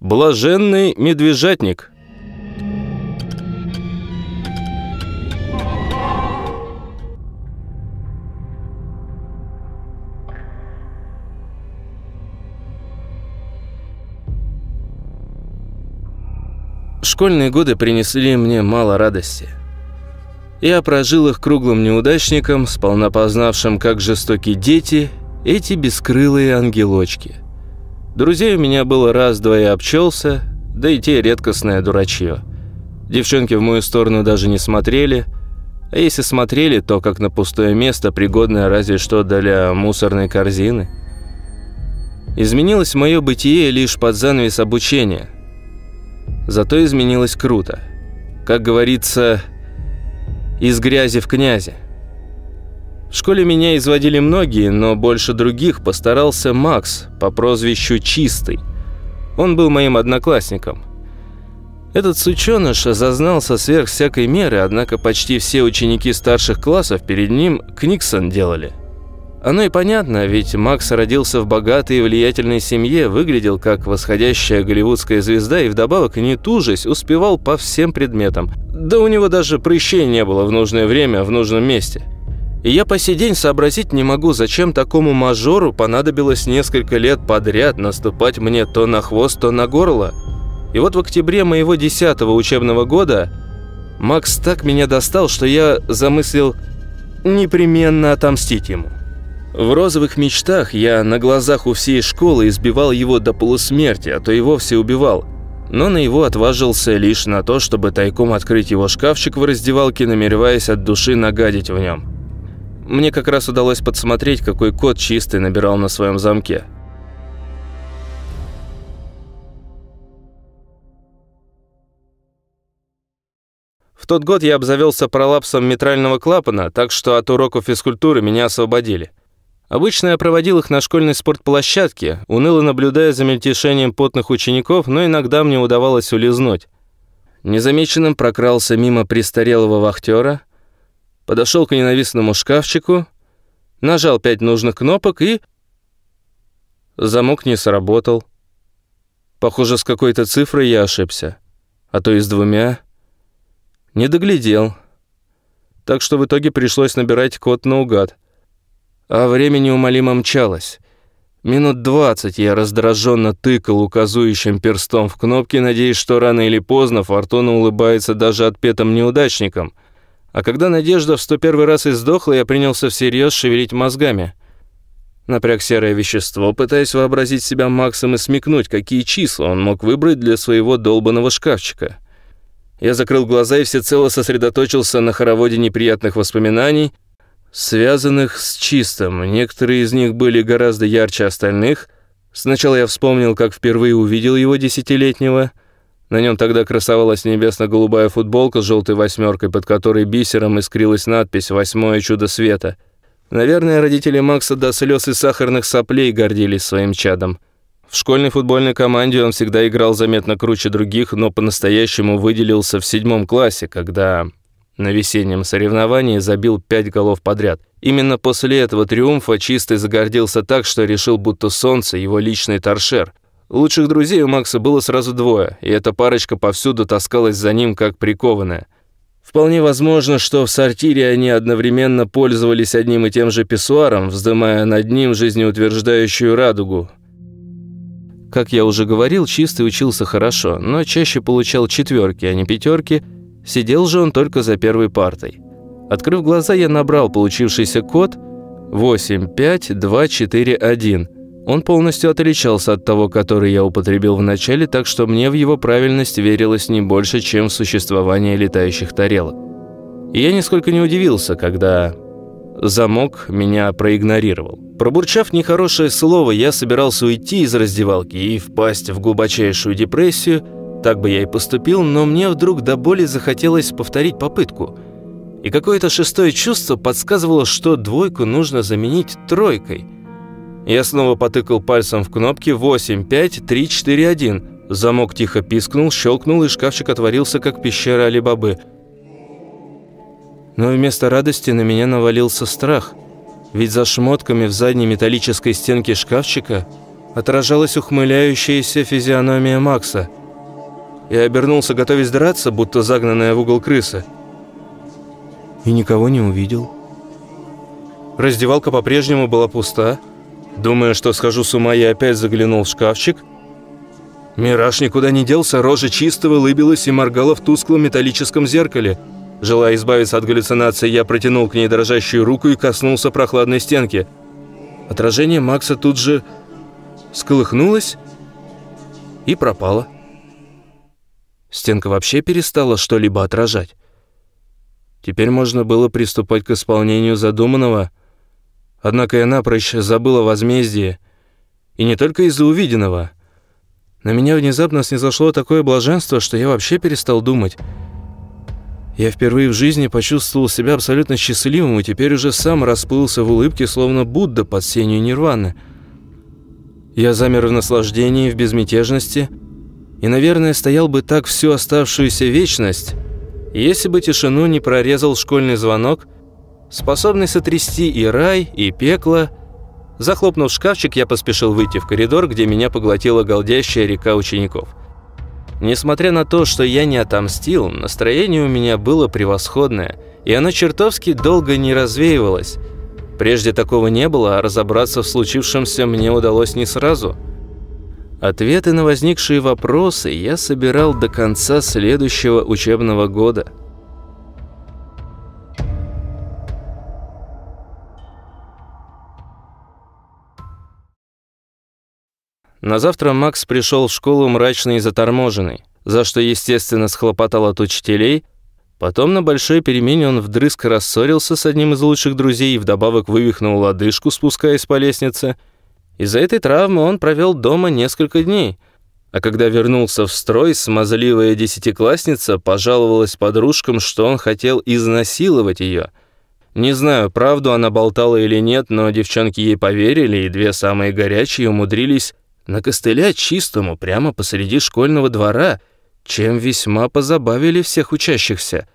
Блаженный медвежатник. Школьные годы принесли мне мало радости. Я прожил их круглым неудачником, сполна познавшим, как жестоки дети, эти бескрылые ангелочки. Друзей у меня было раз-два и обчелся, да и те редкостное дурачье. Девчонки в мою сторону даже не смотрели, а если смотрели, то как на пустое место, пригодное разве что для мусорной корзины. Изменилось мое бытие лишь под занавес обучения – Зато изменилось круто. Как говорится, из грязи в князи. В школе меня изводили многие, но больше других постарался Макс по прозвищу Чистый. Он был моим одноклассником. Этот сученыш зазнался сверх всякой меры, однако почти все ученики старших классов перед ним книксон делали – оно и понятно, ведь Макс родился в богатой и влиятельной семье, выглядел как восходящая голливудская звезда и вдобавок, не тужась, успевал по всем предметам. Да у него даже прыщей не было в нужное время, в нужном месте. И я по сей день сообразить не могу, зачем такому мажору понадобилось несколько лет подряд наступать мне то на хвост, то на горло. И вот в октябре моего десятого учебного года Макс так меня достал, что я замыслил непременно отомстить ему. В розовых мечтах я на глазах у всей школы избивал его до полусмерти, а то и вовсе убивал. Но на его отважился лишь на то, чтобы тайком открыть его шкафчик в раздевалке, намереваясь от души нагадить в нем. Мне как раз удалось подсмотреть, какой код чистый набирал на своем замке. В тот год я обзавелся пролапсом митрального клапана, так что от уроков физкультуры меня освободили. Обычно я проводил их на школьной спортплощадке, уныло наблюдая за мельтешением потных учеников, но иногда мне удавалось улизнуть. Незамеченным прокрался мимо престарелого вахтера, подошел к ненавистному шкафчику, нажал пять нужных кнопок и... Замок не сработал. Похоже, с какой-то цифрой я ошибся, а то и с двумя. Не доглядел. Так что в итоге пришлось набирать код наугад. А время неумолимо мчалось. Минут двадцать я раздраженно тыкал указующим перстом в кнопки, надеясь, что рано или поздно Фортуна улыбается даже отпетым неудачникам. А когда надежда в сто первый раз издохла, я принялся всерьез шевелить мозгами. Напряг серое вещество, пытаясь вообразить себя Максом и смекнуть, какие числа он мог выбрать для своего долбанного шкафчика. Я закрыл глаза и всецело сосредоточился на хороводе неприятных воспоминаний — связанных с чистым. Некоторые из них были гораздо ярче остальных. Сначала я вспомнил, как впервые увидел его десятилетнего. На нем тогда красовалась небесно-голубая футболка с желтой восьмеркой, под которой бисером искрилась надпись «Восьмое чудо света». Наверное, родители Макса до слез и сахарных соплей гордились своим чадом. В школьной футбольной команде он всегда играл заметно круче других, но по-настоящему выделился в седьмом классе, когда на весеннем соревновании забил пять голов подряд. Именно после этого триумфа Чистый загордился так, что решил, будто солнце его личный торшер. Лучших друзей у Макса было сразу двое, и эта парочка повсюду таскалась за ним, как прикованная. Вполне возможно, что в сортире они одновременно пользовались одним и тем же писсуаром, вздымая над ним жизнеутверждающую радугу. Как я уже говорил, Чистый учился хорошо, но чаще получал четверки, а не пятерки – Сидел же он только за первой партой. Открыв глаза, я набрал получившийся код 85241. Он полностью отличался от того, который я употребил в начале, так что мне в его правильность верилось не больше, чем в существование летающих тарелок. И я нисколько не удивился, когда замок меня проигнорировал. Пробурчав нехорошее слово, я собирался уйти из раздевалки и впасть в глубочайшую депрессию – так бы я и поступил, но мне вдруг до боли захотелось повторить попытку. И какое-то шестое чувство подсказывало, что двойку нужно заменить тройкой. Я снова потыкал пальцем в кнопки 8, 5, 3, 4, 1. Замок тихо пискнул, щелкнул, и шкафчик отворился, как пещера Али-Бабы. Но вместо радости на меня навалился страх. Ведь за шмотками в задней металлической стенке шкафчика отражалась ухмыляющаяся физиономия Макса. Я обернулся, готовясь драться, будто загнанная в угол крыса. И никого не увидел. Раздевалка по-прежнему была пуста. Думая, что схожу с ума, я опять заглянул в шкафчик. Мираж никуда не делся, рожа чистого лыбилась и моргала в тусклом металлическом зеркале. Желая избавиться от галлюцинаций, я протянул к ней дрожащую руку и коснулся прохладной стенки. Отражение Макса тут же сколыхнулось и пропало. Стенка вообще перестала что-либо отражать. Теперь можно было приступать к исполнению задуманного – Однако я напрочь забыла возмездие. И не только из-за увиденного. На меня внезапно снизошло такое блаженство, что я вообще перестал думать. Я впервые в жизни почувствовал себя абсолютно счастливым и теперь уже сам расплылся в улыбке, словно Будда под сенью нирваны. Я замер в наслаждении, в безмятежности и, наверное, стоял бы так всю оставшуюся вечность, если бы тишину не прорезал школьный звонок – способный сотрясти и рай, и пекло. Захлопнув шкафчик, я поспешил выйти в коридор, где меня поглотила голдящая река учеников. Несмотря на то, что я не отомстил, настроение у меня было превосходное, и оно чертовски долго не развеивалось. Прежде такого не было, а разобраться в случившемся мне удалось не сразу. Ответы на возникшие вопросы я собирал до конца следующего учебного года – На завтра Макс пришел в школу мрачный и заторможенный, за что, естественно, схлопотал от учителей. Потом на большой перемене он вдрызг рассорился с одним из лучших друзей и вдобавок вывихнул лодыжку, спускаясь по лестнице. Из-за этой травмы он провел дома несколько дней. А когда вернулся в строй, смазливая десятиклассница пожаловалась подружкам, что он хотел изнасиловать ее. Не знаю, правду она болтала или нет, но девчонки ей поверили, и две самые горячие умудрились накостылять чистому прямо посреди школьного двора, чем весьма позабавили всех учащихся.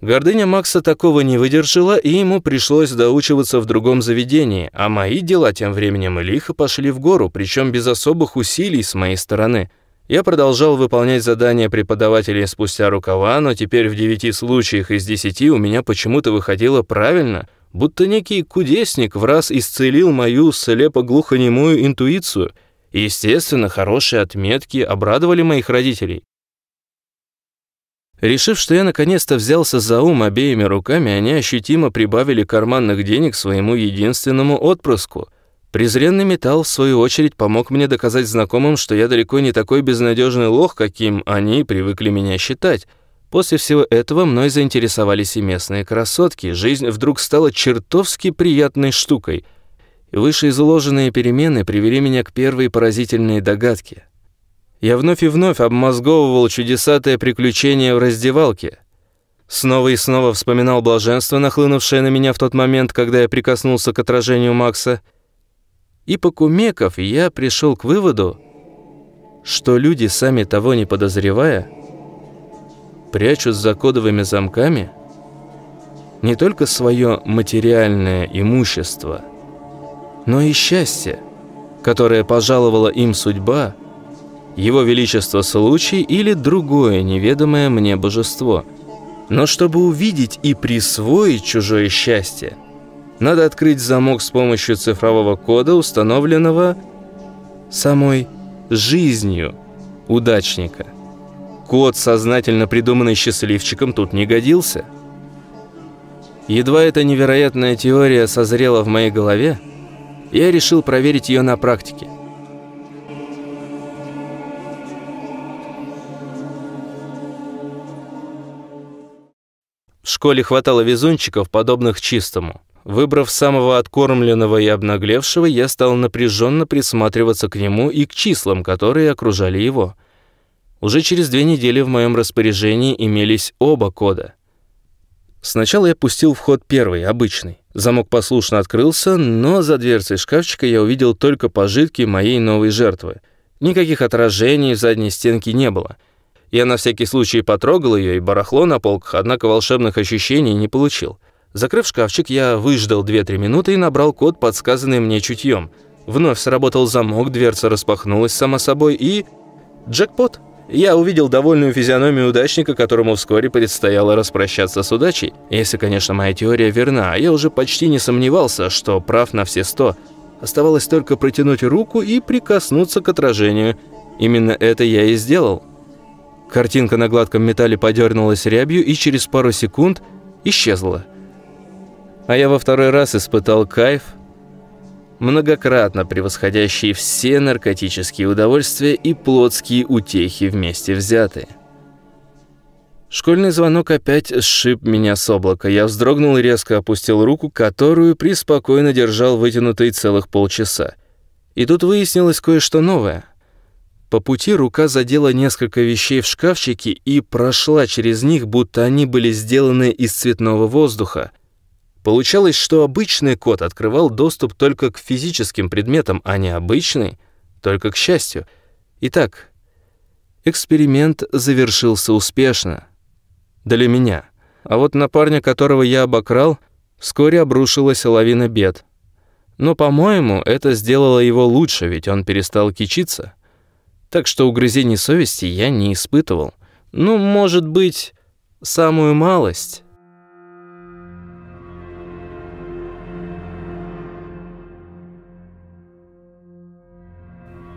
Гордыня Макса такого не выдержала, и ему пришлось доучиваться в другом заведении, а мои дела тем временем лихо пошли в гору, причем без особых усилий с моей стороны. Я продолжал выполнять задания преподавателей спустя рукава, но теперь в девяти случаях из десяти у меня почему-то выходило правильно, будто некий кудесник в раз исцелил мою слепо-глухонемую интуицию – естественно, хорошие отметки обрадовали моих родителей. Решив, что я наконец-то взялся за ум обеими руками, они ощутимо прибавили карманных денег своему единственному отпрыску. Презренный металл, в свою очередь, помог мне доказать знакомым, что я далеко не такой безнадежный лох, каким они привыкли меня считать. После всего этого мной заинтересовались и местные красотки. Жизнь вдруг стала чертовски приятной штукой – Вышеизложенные перемены привели меня к первой поразительной догадке. Я вновь и вновь обмозговывал чудесатое приключение в раздевалке. Снова и снова вспоминал блаженство, нахлынувшее на меня в тот момент, когда я прикоснулся к отражению Макса. И покумеков я пришел к выводу, что люди, сами того не подозревая, прячут за кодовыми замками не только свое материальное имущество – но и счастье, которое пожаловала им судьба, его величество случай или другое неведомое мне божество. Но чтобы увидеть и присвоить чужое счастье, надо открыть замок с помощью цифрового кода, установленного самой жизнью удачника. Код, сознательно придуманный счастливчиком, тут не годился. Едва эта невероятная теория созрела в моей голове, я решил проверить ее на практике. В школе хватало везунчиков, подобных чистому. Выбрав самого откормленного и обнаглевшего, я стал напряженно присматриваться к нему и к числам, которые окружали его. Уже через две недели в моем распоряжении имелись оба кода. Сначала я пустил в ход первый, обычный. Замок послушно открылся, но за дверцей шкафчика я увидел только пожитки моей новой жертвы. Никаких отражений в задней стенке не было. Я на всякий случай потрогал ее и барахло на полках, однако волшебных ощущений не получил. Закрыв шкафчик, я выждал 2-3 минуты и набрал код, подсказанный мне чутьем. Вновь сработал замок, дверца распахнулась сама собой и... Джекпот! Я увидел довольную физиономию удачника, которому вскоре предстояло распрощаться с удачей. Если, конечно, моя теория верна, а я уже почти не сомневался, что прав на все сто. Оставалось только протянуть руку и прикоснуться к отражению. Именно это я и сделал. Картинка на гладком металле подернулась рябью и через пару секунд исчезла. А я во второй раз испытал кайф, многократно превосходящий все наркотические удовольствия и плотские утехи вместе взятые. Школьный звонок опять сшиб меня с облака. Я вздрогнул и резко опустил руку, которую приспокойно держал вытянутой целых полчаса. И тут выяснилось кое-что новое. По пути рука задела несколько вещей в шкафчике и прошла через них, будто они были сделаны из цветного воздуха — Получалось, что обычный код открывал доступ только к физическим предметам, а не обычный только к счастью. Итак, эксперимент завершился успешно. Для меня. А вот на парня, которого я обокрал, вскоре обрушилась лавина бед. Но, по-моему, это сделало его лучше, ведь он перестал кичиться. Так что угрызений совести я не испытывал. Ну, может быть, самую малость.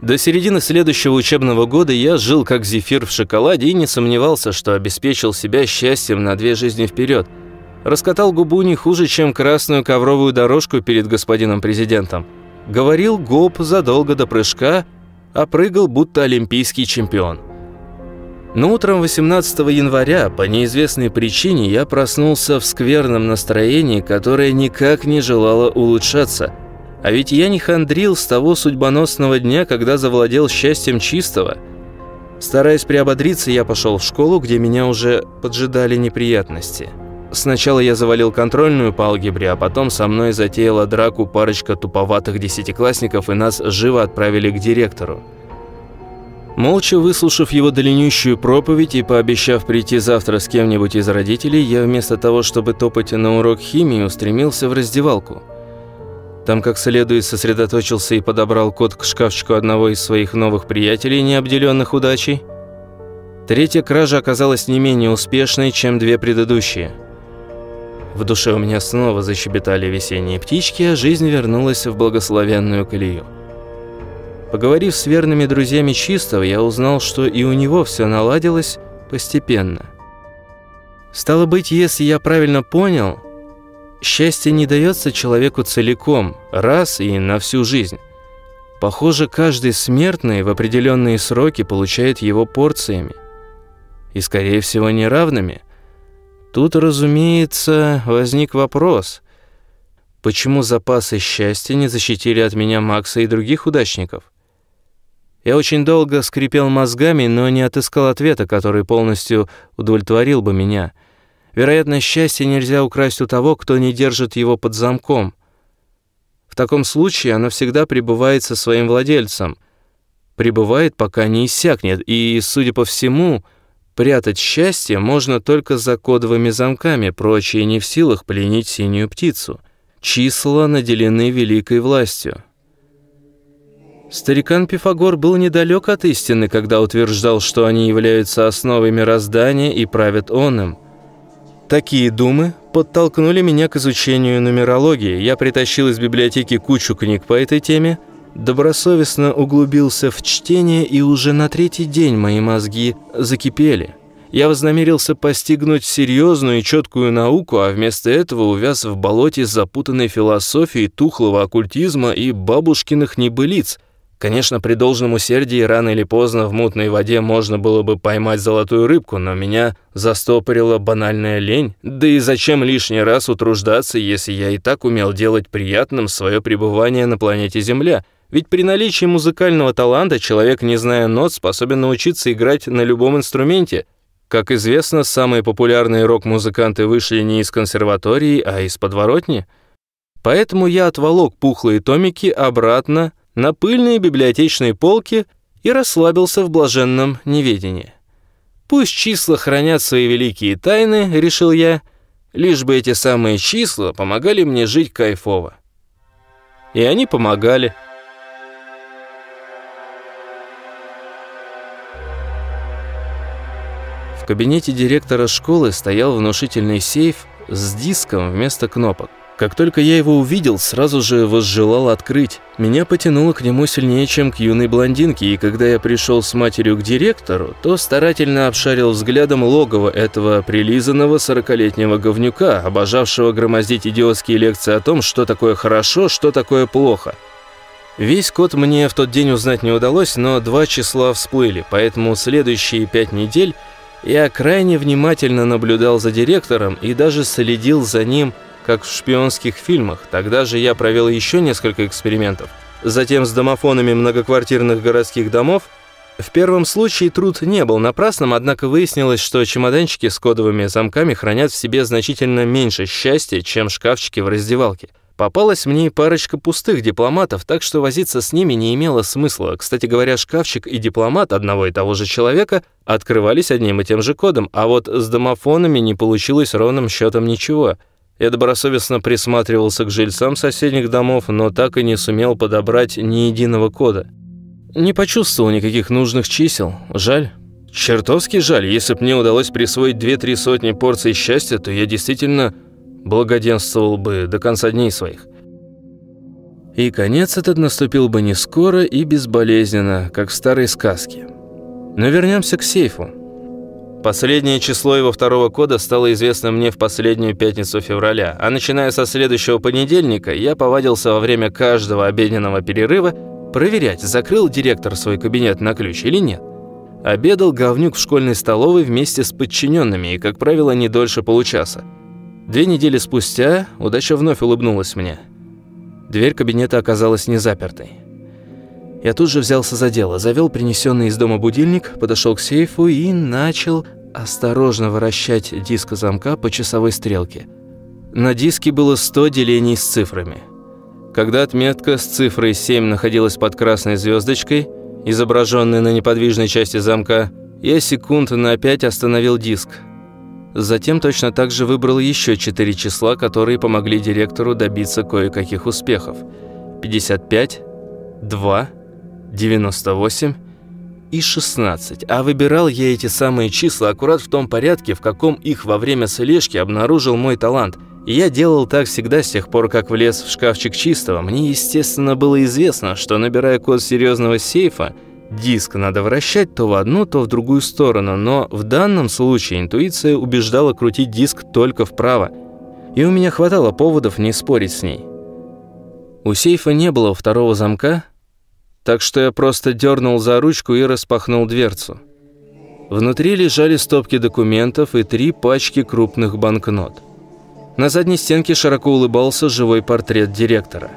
До середины следующего учебного года я жил как зефир в шоколаде и не сомневался, что обеспечил себя счастьем на две жизни вперед. Раскатал губу не хуже, чем красную ковровую дорожку перед господином президентом. Говорил гоп задолго до прыжка, а прыгал будто олимпийский чемпион. Но утром 18 января по неизвестной причине я проснулся в скверном настроении, которое никак не желало улучшаться – а ведь я не хандрил с того судьбоносного дня, когда завладел счастьем чистого. Стараясь приободриться, я пошел в школу, где меня уже поджидали неприятности. Сначала я завалил контрольную по алгебре, а потом со мной затеяла драку парочка туповатых десятиклассников, и нас живо отправили к директору. Молча выслушав его длиннющую проповедь и пообещав прийти завтра с кем-нибудь из родителей, я вместо того, чтобы топать на урок химии, устремился в раздевалку – там как следует сосредоточился и подобрал код к шкафчику одного из своих новых приятелей, не обделенных удачей. Третья кража оказалась не менее успешной, чем две предыдущие. В душе у меня снова защебетали весенние птички, а жизнь вернулась в благословенную колею. Поговорив с верными друзьями Чистого, я узнал, что и у него все наладилось постепенно. Стало быть, если я правильно понял – Счастье не дается человеку целиком, раз и на всю жизнь. Похоже, каждый смертный в определенные сроки получает его порциями. И, скорее всего, неравными. Тут, разумеется, возник вопрос, почему запасы счастья не защитили от меня Макса и других удачников? Я очень долго скрипел мозгами, но не отыскал ответа, который полностью удовлетворил бы меня – Вероятно, счастье нельзя украсть у того, кто не держит его под замком. В таком случае оно всегда пребывает со своим владельцем. Пребывает, пока не иссякнет, и, судя по всему, прятать счастье можно только за кодовыми замками, прочие не в силах пленить синюю птицу. Числа наделены великой властью. Старикан Пифагор был недалек от истины, когда утверждал, что они являются основой мироздания и правят он им – Такие думы подтолкнули меня к изучению нумерологии. Я притащил из библиотеки кучу книг по этой теме, добросовестно углубился в чтение, и уже на третий день мои мозги закипели. Я вознамерился постигнуть серьезную и четкую науку, а вместо этого увяз в болоте запутанной философии, тухлого оккультизма и бабушкиных небылиц – Конечно, при должном усердии рано или поздно в мутной воде можно было бы поймать золотую рыбку, но меня застопорила банальная лень. Да и зачем лишний раз утруждаться, если я и так умел делать приятным свое пребывание на планете Земля? Ведь при наличии музыкального таланта человек, не зная нот, способен научиться играть на любом инструменте. Как известно, самые популярные рок-музыканты вышли не из консерватории, а из подворотни. Поэтому я отволок пухлые томики обратно на пыльные библиотечные полки и расслабился в блаженном неведении. «Пусть числа хранят свои великие тайны», — решил я, «лишь бы эти самые числа помогали мне жить кайфово». И они помогали. В кабинете директора школы стоял внушительный сейф с диском вместо кнопок. Как только я его увидел, сразу же возжелал открыть. Меня потянуло к нему сильнее, чем к юной блондинке, и когда я пришел с матерью к директору, то старательно обшарил взглядом логово этого прилизанного сорокалетнего говнюка, обожавшего громоздить идиотские лекции о том, что такое хорошо, что такое плохо. Весь код мне в тот день узнать не удалось, но два числа всплыли, поэтому следующие пять недель я крайне внимательно наблюдал за директором и даже следил за ним – как в шпионских фильмах. Тогда же я провел еще несколько экспериментов. Затем с домофонами многоквартирных городских домов. В первом случае труд не был напрасным, однако выяснилось, что чемоданчики с кодовыми замками хранят в себе значительно меньше счастья, чем шкафчики в раздевалке. Попалась мне и парочка пустых дипломатов, так что возиться с ними не имело смысла. Кстати говоря, шкафчик и дипломат одного и того же человека открывались одним и тем же кодом, а вот с домофонами не получилось ровным счетом ничего – я добросовестно присматривался к жильцам соседних домов, но так и не сумел подобрать ни единого кода. Не почувствовал никаких нужных чисел. Жаль. Чертовски жаль. Если б мне удалось присвоить две-три сотни порций счастья, то я действительно благоденствовал бы до конца дней своих. И конец этот наступил бы не скоро и безболезненно, как в старой сказке. Но вернемся к сейфу. Последнее число его второго кода стало известно мне в последнюю пятницу февраля, а начиная со следующего понедельника я повадился во время каждого обеденного перерыва проверять, закрыл директор свой кабинет на ключ или нет. Обедал говнюк в школьной столовой вместе с подчиненными и, как правило, не дольше получаса. Две недели спустя удача вновь улыбнулась мне. Дверь кабинета оказалась не запертой. Я тут же взялся за дело, завел принесенный из дома будильник, подошел к сейфу и начал осторожно вращать диск замка по часовой стрелке. На диске было 100 делений с цифрами. Когда отметка с цифрой 7 находилась под красной звездочкой, изображенной на неподвижной части замка, я секунд на 5 остановил диск. Затем точно так же выбрал еще 4 числа, которые помогли директору добиться кое-каких успехов. 55, 2, 98 и 16. А выбирал я эти самые числа аккурат в том порядке, в каком их во время слежки обнаружил мой талант. И я делал так всегда с тех пор, как влез в шкафчик чистого. Мне, естественно, было известно, что набирая код серьезного сейфа, диск надо вращать то в одну, то в другую сторону, но в данном случае интуиция убеждала крутить диск только вправо. И у меня хватало поводов не спорить с ней. У сейфа не было второго замка, так что я просто дернул за ручку и распахнул дверцу. Внутри лежали стопки документов и три пачки крупных банкнот. На задней стенке широко улыбался живой портрет директора.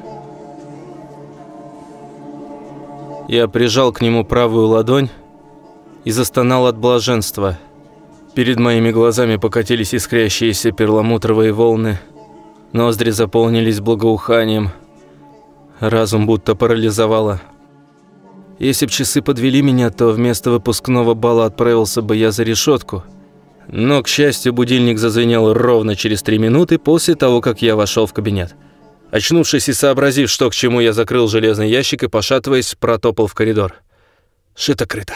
Я прижал к нему правую ладонь и застонал от блаженства. Перед моими глазами покатились искрящиеся перламутровые волны. Ноздри заполнились благоуханием. Разум будто парализовало. Если б часы подвели меня, то вместо выпускного бала отправился бы я за решетку. Но, к счастью, будильник зазвенел ровно через три минуты после того, как я вошел в кабинет. Очнувшись и сообразив, что к чему, я закрыл железный ящик и, пошатываясь, протопал в коридор. Шито-крыто.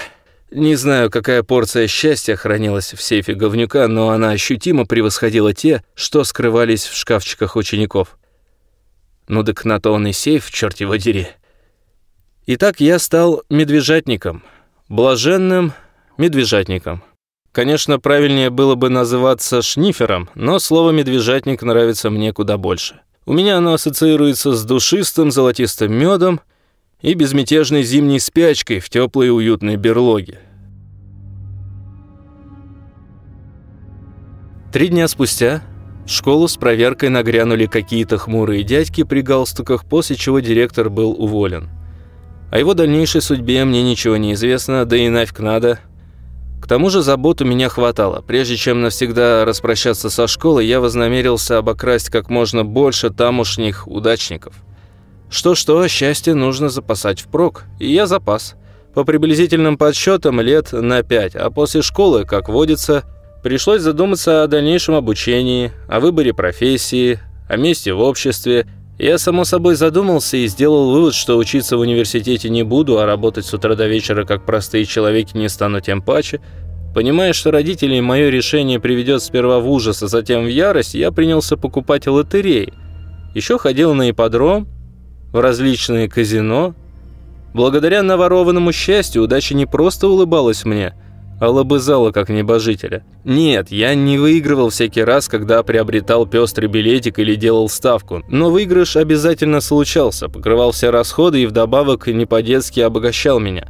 Не знаю, какая порция счастья хранилась в сейфе говнюка, но она ощутимо превосходила те, что скрывались в шкафчиках учеников. Ну так на то он и сейф, черт его дери. Итак, я стал медвежатником, блаженным медвежатником. Конечно, правильнее было бы называться шнифером, но слово «медвежатник» нравится мне куда больше. У меня оно ассоциируется с душистым золотистым медом и безмятежной зимней спячкой в теплой и уютной берлоге. Три дня спустя в школу с проверкой нагрянули какие-то хмурые дядьки при галстуках, после чего директор был уволен. О его дальнейшей судьбе мне ничего не известно, да и нафиг надо. К тому же забот у меня хватало. Прежде чем навсегда распрощаться со школой, я вознамерился обокрасть как можно больше тамошних удачников. Что-что, счастье нужно запасать впрок, и я запас. По приблизительным подсчетам лет на пять, а после школы, как водится, пришлось задуматься о дальнейшем обучении, о выборе профессии, о месте в обществе я, само собой, задумался и сделал вывод, что учиться в университете не буду, а работать с утра до вечера, как простые человеки, не стану тем паче. Понимая, что родителей мое решение приведет сперва в ужас, а затем в ярость, я принялся покупать лотереи. Еще ходил на ипподром, в различные казино. Благодаря наворованному счастью удача не просто улыбалась мне – лобызала как небожителя. Нет, я не выигрывал всякий раз, когда приобретал пестрый билетик или делал ставку, но выигрыш обязательно случался, покрывал все расходы и вдобавок не по-детски обогащал меня.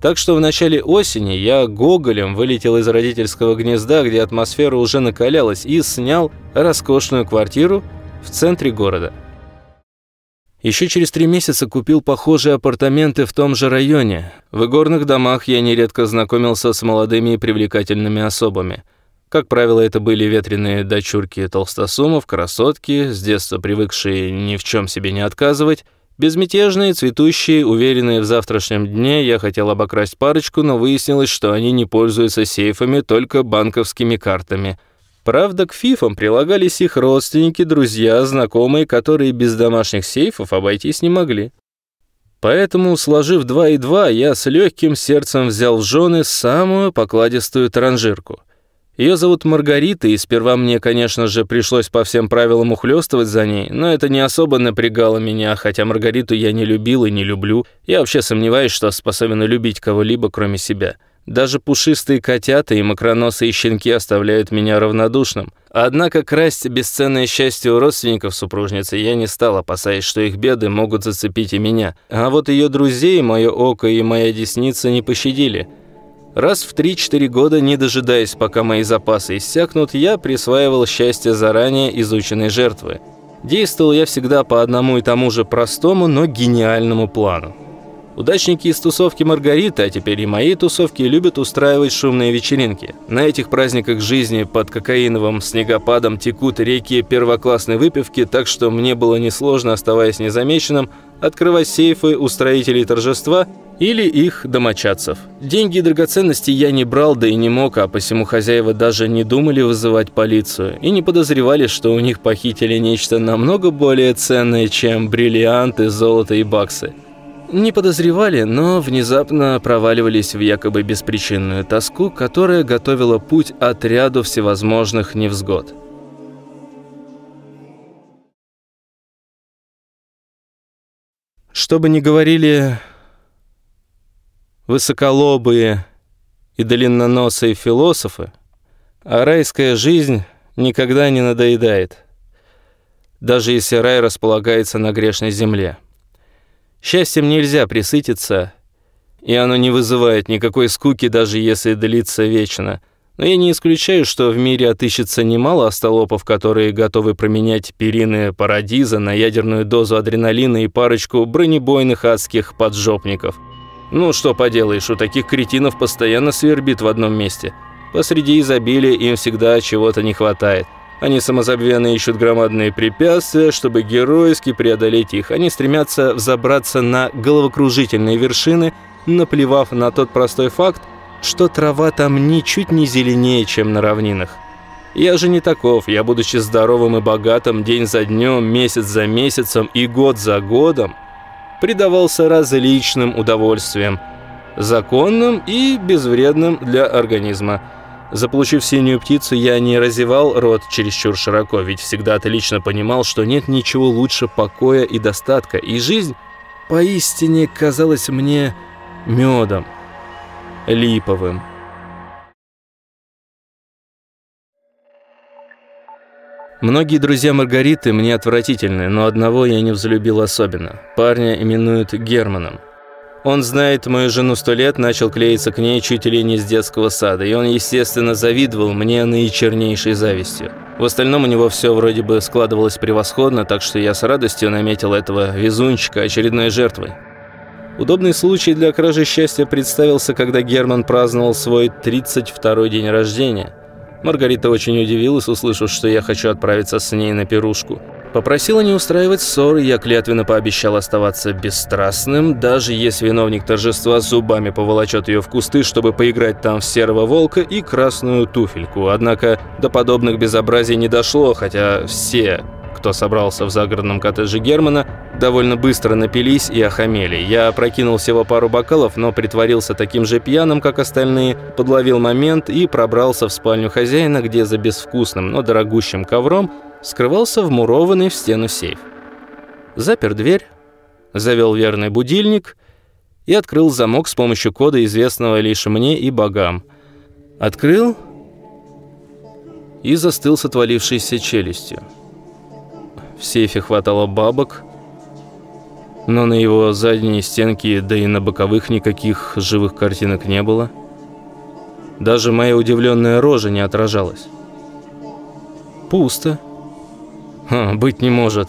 Так что в начале осени я гоголем вылетел из родительского гнезда, где атмосфера уже накалялась, и снял роскошную квартиру в центре города. Еще через три месяца купил похожие апартаменты в том же районе. В игорных домах я нередко знакомился с молодыми и привлекательными особами. Как правило, это были ветреные дочурки толстосумов, красотки, с детства привыкшие ни в чем себе не отказывать, Безмятежные, цветущие, уверенные в завтрашнем дне, я хотел обокрасть парочку, но выяснилось, что они не пользуются сейфами, только банковскими картами. Правда, к фифам прилагались их родственники, друзья, знакомые, которые без домашних сейфов обойтись не могли. Поэтому, сложив два и два, я с легким сердцем взял в жены самую покладистую транжирку. Ее зовут Маргарита, и сперва мне, конечно же, пришлось по всем правилам ухлёстывать за ней, но это не особо напрягало меня, хотя Маргариту я не любил и не люблю. Я вообще сомневаюсь, что способен любить кого-либо, кроме себя. Даже пушистые котята и макроносые щенки оставляют меня равнодушным. Однако красть бесценное счастье у родственников супружницы я не стал, опасаясь, что их беды могут зацепить и меня. А вот ее друзей, мое око и моя десница не пощадили. Раз в 3-4 года, не дожидаясь, пока мои запасы иссякнут, я присваивал счастье заранее изученной жертвы. Действовал я всегда по одному и тому же простому, но гениальному плану. Удачники из тусовки Маргариты, а теперь и моей тусовки, любят устраивать шумные вечеринки. На этих праздниках жизни под кокаиновым снегопадом текут реки первоклассной выпивки, так что мне было несложно, оставаясь незамеченным, открывать сейфы у торжества или их домочадцев. Деньги и драгоценности я не брал, да и не мог, а посему хозяева даже не думали вызывать полицию и не подозревали, что у них похитили нечто намного более ценное, чем бриллианты, золото и баксы. Не подозревали, но внезапно проваливались в якобы беспричинную тоску, которая готовила путь отряду всевозможных невзгод. Что бы ни говорили высоколобые и длинноносые философы, а райская жизнь никогда не надоедает, даже если рай располагается на грешной земле. Счастьем нельзя присытиться, и оно не вызывает никакой скуки, даже если длится вечно. Но я не исключаю, что в мире отыщется немало остолопов, которые готовы променять перины парадиза на ядерную дозу адреналина и парочку бронебойных адских поджопников. Ну, что поделаешь, у таких кретинов постоянно свербит в одном месте. Посреди изобилия им всегда чего-то не хватает. Они самозабвенно ищут громадные препятствия, чтобы геройски преодолеть их. Они стремятся взобраться на головокружительные вершины, наплевав на тот простой факт, что трава там ничуть не зеленее, чем на равнинах. Я же не таков, я, будучи здоровым и богатым, день за днем, месяц за месяцем и год за годом, предавался различным удовольствиям, законным и безвредным для организма – Заполучив синюю птицу, я не разевал рот чересчур широко, ведь всегда отлично понимал, что нет ничего лучше покоя и достатка, и жизнь поистине казалась мне медом, липовым. Многие друзья Маргариты мне отвратительны, но одного я не взлюбил особенно. Парня именуют Германом. Он знает мою жену сто лет, начал клеиться к ней чуть ли не с детского сада, и он, естественно, завидовал мне наичернейшей завистью. В остальном у него все вроде бы складывалось превосходно, так что я с радостью наметил этого везунчика очередной жертвой. Удобный случай для кражи счастья представился, когда Герман праздновал свой 32-й день рождения. Маргарита очень удивилась, услышав, что я хочу отправиться с ней на пирушку. Попросила не устраивать ссоры, я клятвенно пообещал оставаться бесстрастным, даже если виновник торжества зубами поволочет ее в кусты, чтобы поиграть там в серого волка и красную туфельку. Однако до подобных безобразий не дошло, хотя все, кто собрался в загородном коттедже Германа, довольно быстро напились и охамели. Я опрокинул всего пару бокалов, но притворился таким же пьяным, как остальные, подловил момент и пробрался в спальню хозяина, где за безвкусным, но дорогущим ковром скрывался вмурованный в стену сейф. Запер дверь, завел верный будильник и открыл замок с помощью кода, известного лишь мне и богам. Открыл и застыл с отвалившейся челюстью. В сейфе хватало бабок, но на его задней стенке, да и на боковых никаких живых картинок не было. Даже моя удивленная рожа не отражалась. Пусто. Быть не может.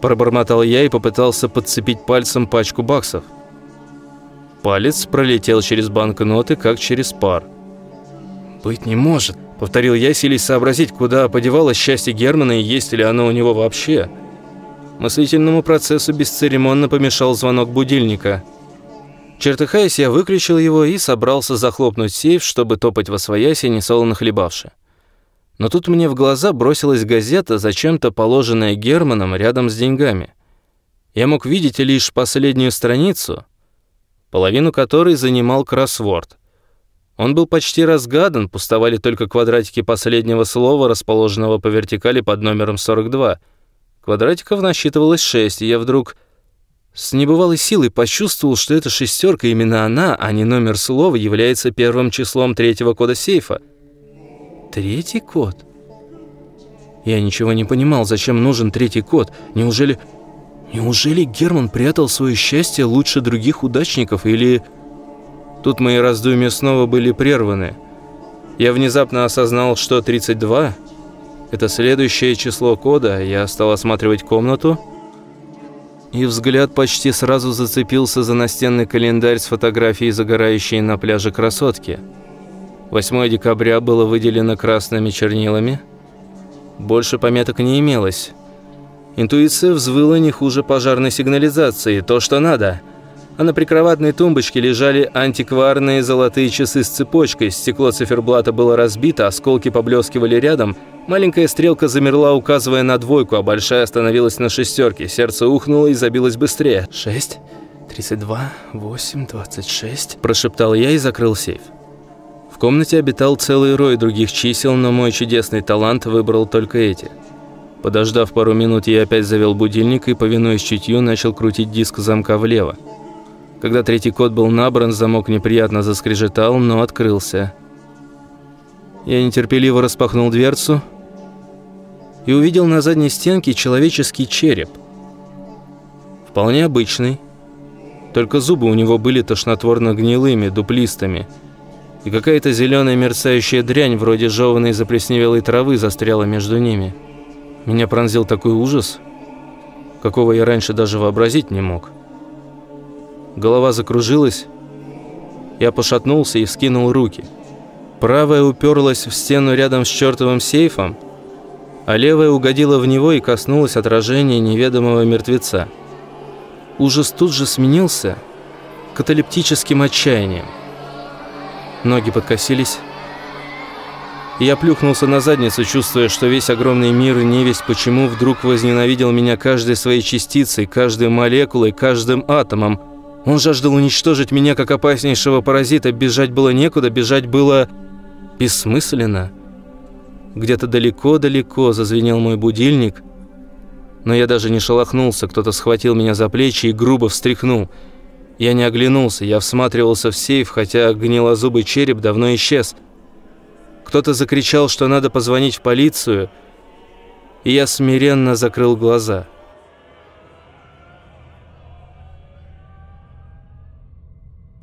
Пробормотал я и попытался подцепить пальцем пачку баксов. Палец пролетел через банкноты, как через пар. «Быть не может», — повторил я, силясь сообразить, куда подевалось счастье Германа и есть ли оно у него вообще. Мыслительному процессу бесцеремонно помешал звонок будильника. Чертыхаясь, я выключил его и собрался захлопнуть сейф, чтобы топать во свояси, несолоно хлебавши. Но тут мне в глаза бросилась газета, зачем-то положенная Германом рядом с деньгами. Я мог видеть лишь последнюю страницу, половину которой занимал кроссворд. Он был почти разгадан, пустовали только квадратики последнего слова, расположенного по вертикали под номером 42. Квадратиков насчитывалось шесть, и я вдруг с небывалой силой почувствовал, что эта шестерка, именно она, а не номер слова, является первым числом третьего кода сейфа. Третий код? Я ничего не понимал, зачем нужен третий код. Неужели... Неужели Герман прятал свое счастье лучше других удачников, или... Тут мои раздумья снова были прерваны. Я внезапно осознал, что 32 – это следующее число кода. Я стал осматривать комнату, и взгляд почти сразу зацепился за настенный календарь с фотографией загорающей на пляже красотки. 8 декабря было выделено красными чернилами. Больше пометок не имелось. Интуиция взвыла не хуже пожарной сигнализации. То, что надо – а на прикроватной тумбочке лежали антикварные золотые часы с цепочкой, стекло циферблата было разбито, осколки поблескивали рядом, маленькая стрелка замерла, указывая на двойку, а большая остановилась на шестерке, сердце ухнуло и забилось быстрее. «Шесть, тридцать два, восемь, двадцать шесть», – прошептал я и закрыл сейф. В комнате обитал целый рой других чисел, но мой чудесный талант выбрал только эти. Подождав пару минут, я опять завел будильник и, повинуясь чутью, начал крутить диск замка влево. Когда третий код был набран, замок неприятно заскрежетал, но открылся. Я нетерпеливо распахнул дверцу и увидел на задней стенке человеческий череп. Вполне обычный, только зубы у него были тошнотворно гнилыми, дуплистыми, и какая-то зеленая мерцающая дрянь вроде жеванной заплесневелой травы застряла между ними. Меня пронзил такой ужас, какого я раньше даже вообразить не мог. Голова закружилась. Я пошатнулся и вскинул руки. Правая уперлась в стену рядом с чертовым сейфом, а левая угодила в него и коснулась отражения неведомого мертвеца. Ужас тут же сменился каталептическим отчаянием. Ноги подкосились, я плюхнулся на задницу, чувствуя, что весь огромный мир не весь почему вдруг возненавидел меня каждой своей частицей, каждой молекулой, каждым атомом, он жаждал уничтожить меня как опаснейшего паразита. Бежать было некуда, бежать было бессмысленно. Где-то далеко-далеко зазвенел мой будильник, но я даже не шелохнулся. Кто-то схватил меня за плечи и грубо встряхнул. Я не оглянулся, я всматривался в сейф, хотя гнилозубый череп давно исчез. Кто-то закричал, что надо позвонить в полицию, и я смиренно закрыл глаза.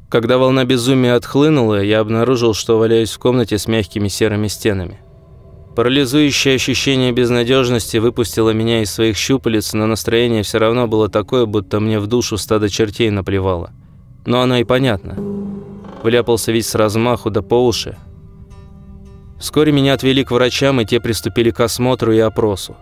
Когда волна безумия отхлынула, я обнаружил, что валяюсь в комнате с мягкими серыми стенами. Парализующее ощущение безнадежности выпустило меня из своих щупалец, но настроение все равно было такое, будто мне в душу стадо чертей наплевало. Но оно и понятно. Вляпался весь с размаху да по уши. Вскоре меня отвели к врачам, и те приступили к осмотру и опросу.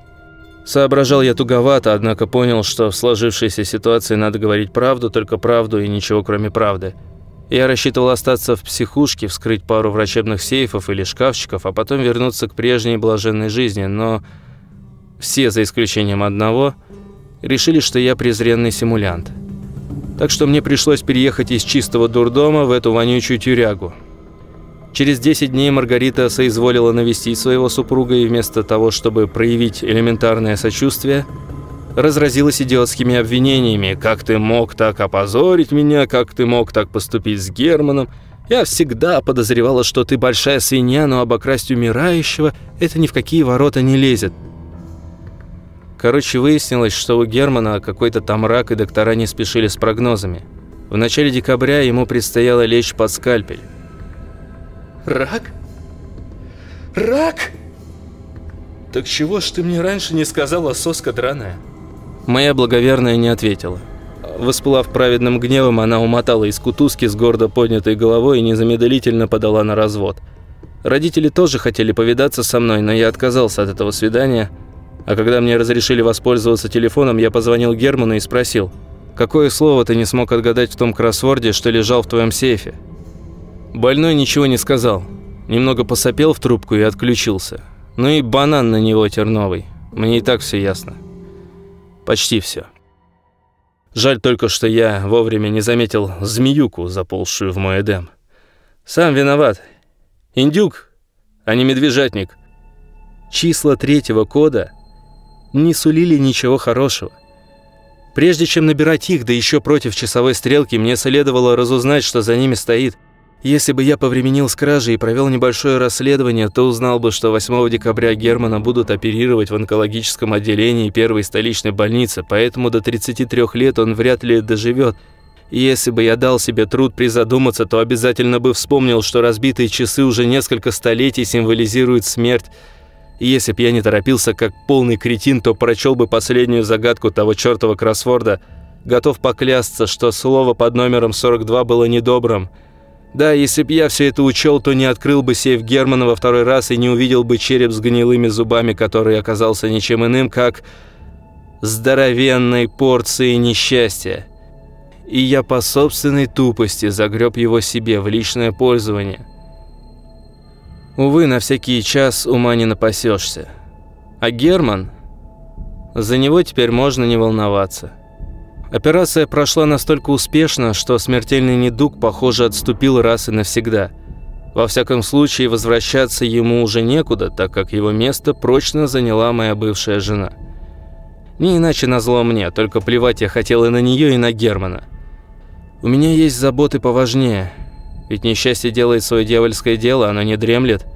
Соображал я туговато, однако понял, что в сложившейся ситуации надо говорить правду, только правду и ничего кроме правды – я рассчитывал остаться в психушке, вскрыть пару врачебных сейфов или шкафчиков, а потом вернуться к прежней блаженной жизни, но все, за исключением одного, решили, что я презренный симулянт. Так что мне пришлось переехать из чистого дурдома в эту вонючую тюрягу. Через 10 дней Маргарита соизволила навестить своего супруга и вместо того, чтобы проявить элементарное сочувствие, разразилась идиотскими обвинениями. «Как ты мог так опозорить меня? Как ты мог так поступить с Германом? Я всегда подозревала, что ты большая свинья, но обокрасть умирающего – это ни в какие ворота не лезет». Короче, выяснилось, что у Германа какой-то там рак, и доктора не спешили с прогнозами. В начале декабря ему предстояло лечь под скальпель. Рак? Рак? Так чего ж ты мне раньше не сказала, соска драная? Моя благоверная не ответила. Воспылав праведным гневом, она умотала из кутузки с гордо поднятой головой и незамедлительно подала на развод. Родители тоже хотели повидаться со мной, но я отказался от этого свидания. А когда мне разрешили воспользоваться телефоном, я позвонил Герману и спросил, «Какое слово ты не смог отгадать в том кроссворде, что лежал в твоем сейфе?» Больной ничего не сказал. Немного посопел в трубку и отключился. Ну и банан на него терновый. Мне и так все ясно. Почти все. Жаль только, что я вовремя не заметил змеюку, заползшую в мой эдем. Сам виноват. Индюк, а не медвежатник. Числа третьего кода не сулили ничего хорошего. Прежде чем набирать их, да еще против часовой стрелки, мне следовало разузнать, что за ними стоит – если бы я повременил с кражей и провел небольшое расследование, то узнал бы, что 8 декабря Германа будут оперировать в онкологическом отделении первой столичной больницы, поэтому до 33 лет он вряд ли доживет. Если бы я дал себе труд призадуматься, то обязательно бы вспомнил, что разбитые часы уже несколько столетий символизируют смерть. Если б я не торопился как полный кретин, то прочел бы последнюю загадку того чертова кроссворда. Готов поклясться, что слово под номером 42 было недобрым – да, если б я все это учел, то не открыл бы сейф Германа во второй раз и не увидел бы череп с гнилыми зубами, который оказался ничем иным, как здоровенной порцией несчастья. И я по собственной тупости загреб его себе в личное пользование. Увы, на всякий час ума не напасешься. А Герман... За него теперь можно не волноваться. Операция прошла настолько успешно, что смертельный недуг, похоже, отступил раз и навсегда. Во всяком случае, возвращаться ему уже некуда, так как его место прочно заняла моя бывшая жена. Не иначе назло мне, только плевать я хотел и на нее, и на Германа. У меня есть заботы поважнее, ведь несчастье делает свое дьявольское дело, оно не дремлет.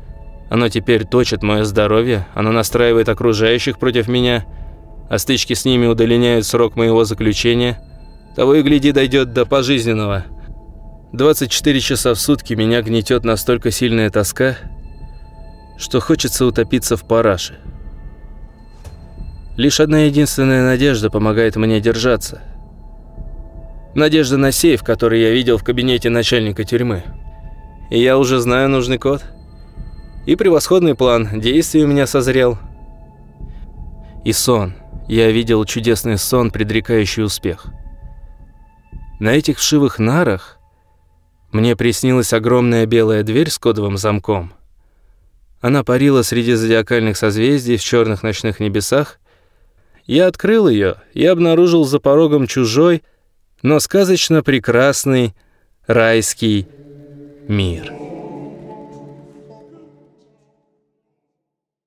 Оно теперь точит мое здоровье, оно настраивает окружающих против меня – а стычки с ними удлиняют срок моего заключения, того и гляди дойдет до пожизненного. 24 часа в сутки меня гнетет настолько сильная тоска, что хочется утопиться в параше. Лишь одна единственная надежда помогает мне держаться. Надежда на сейф, который я видел в кабинете начальника тюрьмы. И я уже знаю нужный код. И превосходный план действий у меня созрел. И сон – я видел чудесный сон, предрекающий успех. На этих вшивых нарах мне приснилась огромная белая дверь с кодовым замком. Она парила среди зодиакальных созвездий в черных ночных небесах. Я открыл ее и обнаружил за порогом чужой, но сказочно прекрасный райский мир.